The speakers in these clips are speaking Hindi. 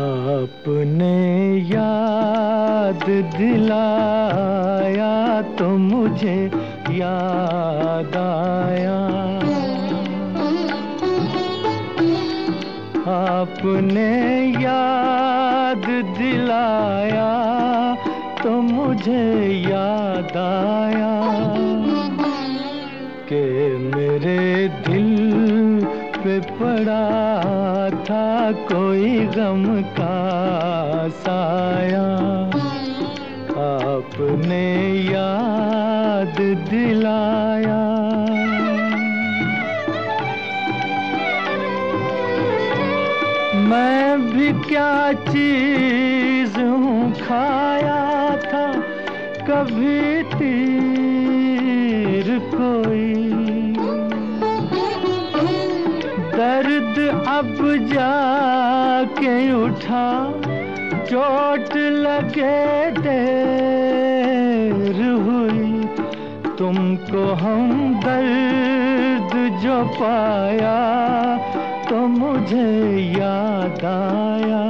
आपने याद दिलाया तो मुझे याद आया। आपने याद दिलाया तो मुझे याद आया के मेरे दिल पे पड़ा था कोई गम का साया। आपने याद दिलाया मैं भी क्या चीज़ हूँ खाया था, कभी तीर कोई। दर्द अब जाके उठा, चोट लगे देर हुई। तुमको हम दर्द जो पाया तो मुझे याद आया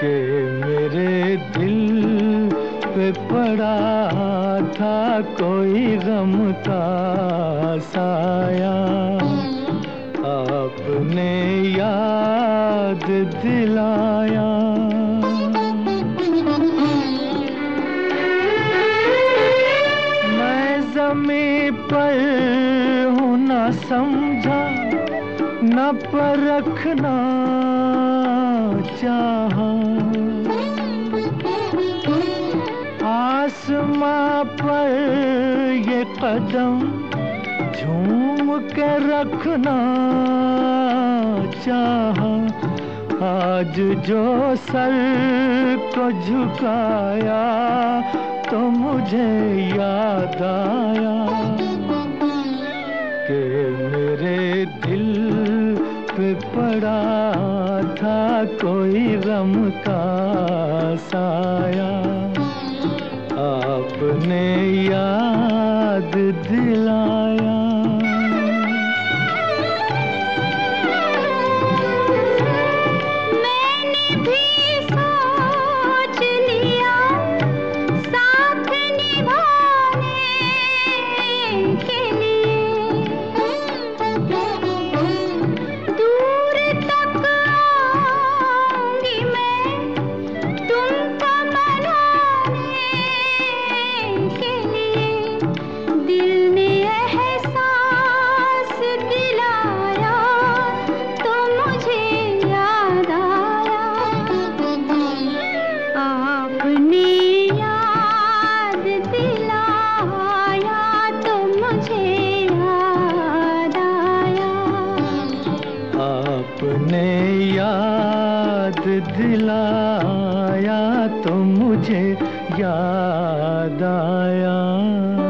कि मेरे दिल पे पड़ा था कोई गम का साया। आपने याद दिलाया। मैं जमी पर हूँ न समझा। न परखना चाहा। आसमां पर ये कदम झूम के रखना चाहा। आज जो सर को झुकाया तो मुझे याद आया। पड़ा था कोई गम का साया। आपने याद दिलाया। याद दिलाया तो मुझे याद आया।